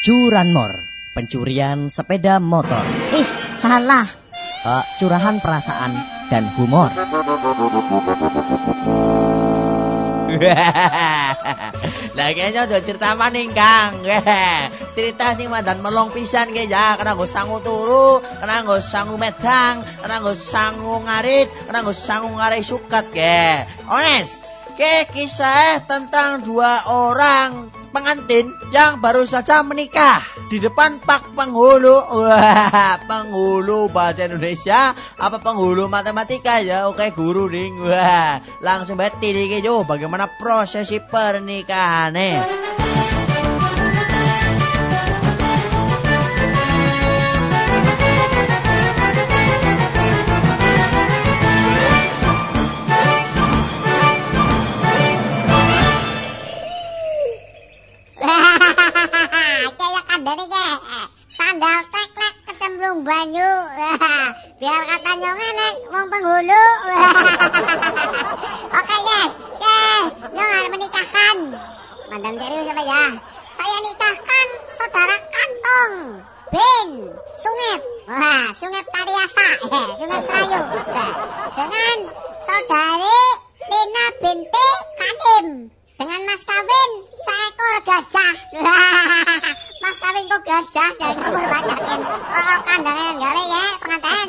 Curanmor, pencurian sepeda motor. Ih, salah. Uh, curahan perasaan dan humor. Lah kayaknya udah cerita maning Kang. cerita sing mandan melong pisan ge ya, kena nggo sangu turu, kena nggo sangu medang, kena nggo sangu ngarit, kena nggo sangu ngarai sukat ge. Ones, ke kisah tentang dua orang pengantin yang baru saja menikah di depan Pak Penghulu. Wah, penghulu bahasa Indonesia apa penghulu matematika ya? Oke, guru ding. Wah, langsung beti nih yo bagaimana prosesi pernikahannya. Biar kata nyonge nek wong penghulu. Oke, yes. Nyong harus menikahkan. Madam serius apa ya? Saya nikahkan saudara kantong. Ben, Sungep. Wah, Sungep Tariasa. Sungep Serayu. Dengan saudari Lina binti Kalim. Dengan mas kawin seekor gajah. mas kawin kok gajah jadi nomor banyakin. Orang kandangan gawe ya pengantin.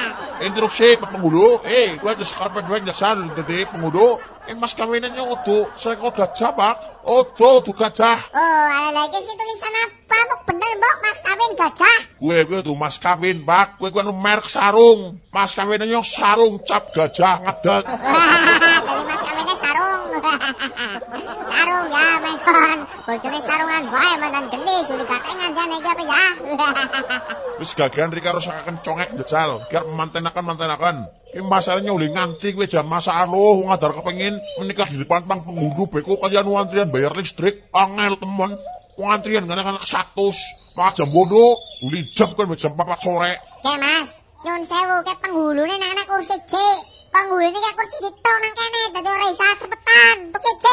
Instruksi Pak Penghulu, eh, gue sekarang dua jasar jadi penghulu. Eh, mas kawinannya utuh, saya kok gajah pak, utuh tuh gajah. Oh, ada lagi sih tulisan apa? Mau bener mbok mas kawin gajah. Gue gue tuh mas kawin pak, gue gue merek sarung, mas kawinannya sarung cap gajah ngadeg. Sarung. ya, menkon. Bojone sarungan wae mantan geli sulit katengan jan iki apa ya. Wis gagian rika harus akan congek jajal, biar mantenakan mantenakan. Ini masalahnya udah nganti gue jam masa alo ngadar kepengin menikah di depan pang penghulu beko kalian antrian bayar listrik angel temen antrian kan anak satu mak jam bodoh uli jam kan jam papat sore Oke mas, nyun sewu ke penghulune nang ana kursi C. Penghulune ke kursi ditok nang kene dadi ora iso cepetan. Tuh C.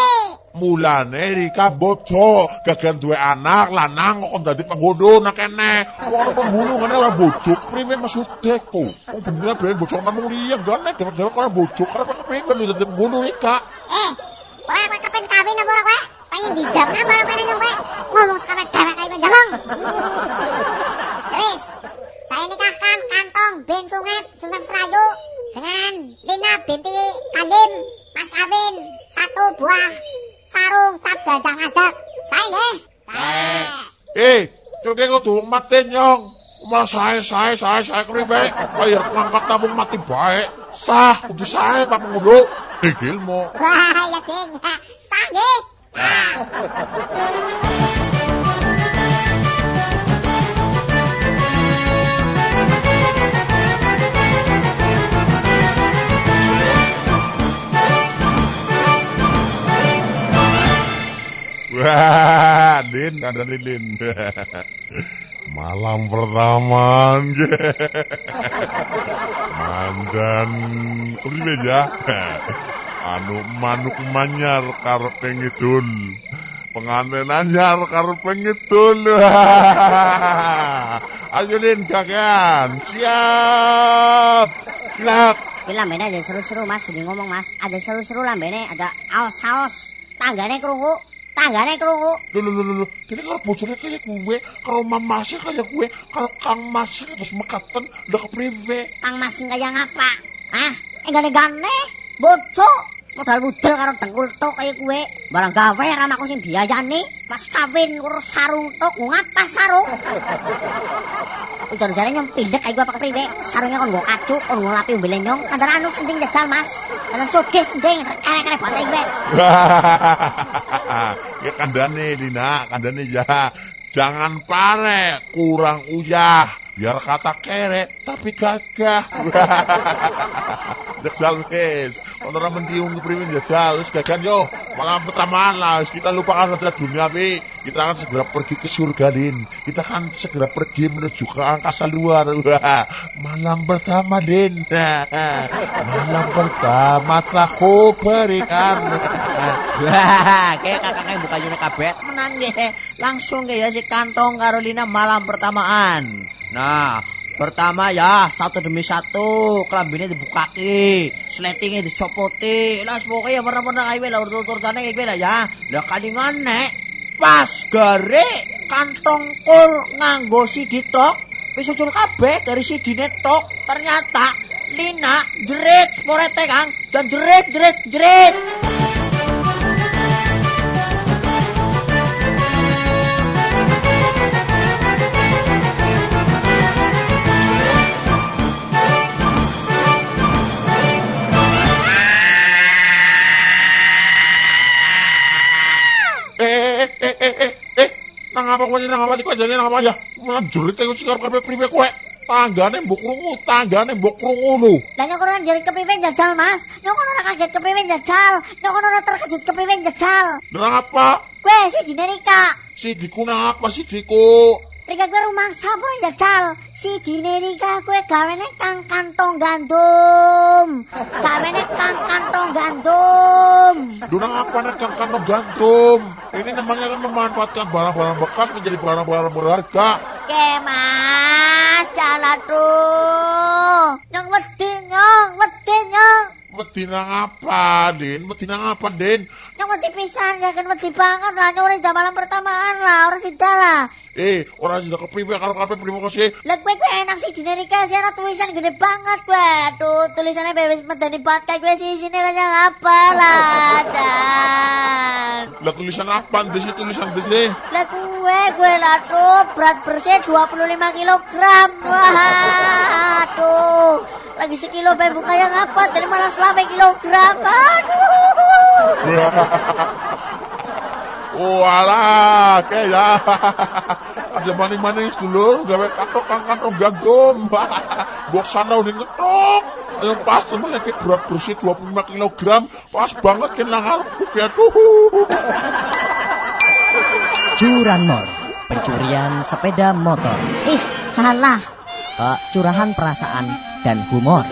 mulane Rika bojo gagan duwe anak lanang kok dadi penghulu nak kene wong ana penghulu ngene ora bojo priwe maksude ku wong bener ben bojo namung liya gane dewek-dewek ora bojo karep kepengin dadi penghulu Rika Eh, kowe kowe kepen kawin apa ora kowe? Pengen dijam apa ora kene kowe? Ngomong sampe dewek kae kowe jolong. Wis, saya nikahkan kantong Ben Sungep, Sungep Serayu dengan Lina binti Kalim, Mas kawin satu buah sarung cap gajah ngadak. Saya nggih. Saya. eh kok durung mati nyong malah saya saya saya saya kriwe kaya ngangkat tabung mati baik sah udah saya pak penghulu Gilmo Wah, ya ding. Sah nggih. Sah. Din, ada Din. Malam pertama, mandan kuliah ya. Anu manuk manyar karepe ngidul. Pengantin anyar karepe ngidul. Ayo Din, kakean. Siap. Lak. Ini lambene ada seru-seru mas, jadi ngomong mas. Ada seru-seru lambene, ada aos-aos. Tanggane kerungu, tanggane kerungu. Lho lho lho lho, kene karo bojone kaya kuwe, karo mamase kaya kuwe, karo kang masih terus mekaten ndak kepriwe. Kang masing kaya ngapa? Hah? Eh gane-gane, bojo. Modal wudel karo dengkul tok kaya kuwe. Barang gawe ramaku sing biayane, mas kawin urus sarung tok, ngapa sarung? Ujar jare nyong pindek kaya gua apa kepriwe? Sarungnya kon nggo kacuk, kon nggo lapi umbile nyong. Kandan anu sending jajal mas. Kandan sugih sending, kere-kere bote kuwe. ya kandane Lina, kandane ya. Jangan pare, kurang uyah. Biar kata kere, tapi gagah. Jajal wis. Ono ora mentiung kepriwe jajal wis gagan yo. Malam pertama lah kita lupakan saja dunia Wi. kita akan segera pergi ke surga Din kita akan segera pergi menuju ke angkasa luar malam pertama Din malam pertama telah ku berikan Wah, kayak kakaknya buka yune kabeh temenan nggih. Langsung nggih ya si kantong Carolina malam pertamaan. Nah, pertama ya satu demi satu kelambine dibukake, sletingnya dicopoti. Lah semoga ya warna-warna kae lah urut-urutane kae lah ya. Lah kalingan nek pas gare kantong kul nganggo sidi tok, wis ucul kabeh dari sidine tok. Ternyata Lina jerit sporete Kang dan jerit jerit jerit. Apa kowe nang apa kowe jane nang apa ya malah jerit kaya sikar kabeh priwe kowe tanggane mbok krungu tanggane mbok krungu lho Lah nyok ora jadi kepriwe jajal, Mas. Nyok ora kaget kepriwe jajal. Nyok ora terkejut kepriwe jajal. nang apa Kowe si dine Rika. si diku nang apa si diku Rika kowe rumangsa apa jajal? Si dine Rika kowe gawene kang kantong gandum. Gawene kang kantong gandum. Dunang apa nek kang kantong gantung ini namanya kan memanfaatkan barang-barang bekas menjadi barang-barang berharga Oke, Mas, jalan tuh. Nyong wedi, nyong wedi, nyong. Wedi nang apa Din wedi nang apa Din Nyong wedi pisan, ya kan wedi banget lah. Nyong udah malam pertamaan lah, orang sida lah. eh orang sudah kepriwe karo kabeh terima kasih Lah gue gue enak sih Rika sih ana tulisan gede banget gue. Tuh tulisannya bebas medani banget kayak gue sih sini yang apa lah, Dan. lah tulisan apa di situ tulisan sini Lah gue gue lah tuh berat bersih 25 kilogram. Wah, tuh. Lagi sekilo bayi buka yang apa? Tadi malah selama kilogram. Aduh. Walah, kayak ya. Ada maning-maning dulu, gawe kantong kang kantong gandum. Bok sana udah ngetok. Ayo pas temen lagi berat bersih 25 kg. Pas banget nang ngarepku ya tuh. Curanmor, pencurian sepeda motor. Ih, salah. Eh, curahan perasaan dan humor.